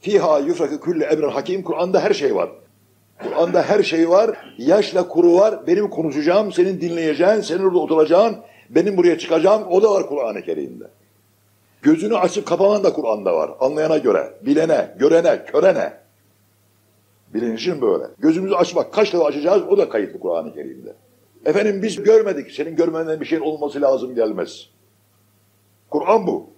Fiha yufrakı külle emrin hakim. Kur'an'da her şey var. Kur'an'da her şey var. Yaşla kuru var. Benim konuşacağım, senin dinleyeceğin, senin orada oturacağın, benim buraya çıkacağım. O da var Kur'an-ı Kerim'de. Gözünü açıp kapaman da Kur'an'da var. Anlayana göre, bilene, görene, körene. Bilinçin böyle. Gözümüzü açmak, kaç defa açacağız o da kayıtlı Kur'an-ı Kerim'de. Efendim biz görmedik. Senin görmenden bir şeyin olması lazım gelmez. Kur'an bu.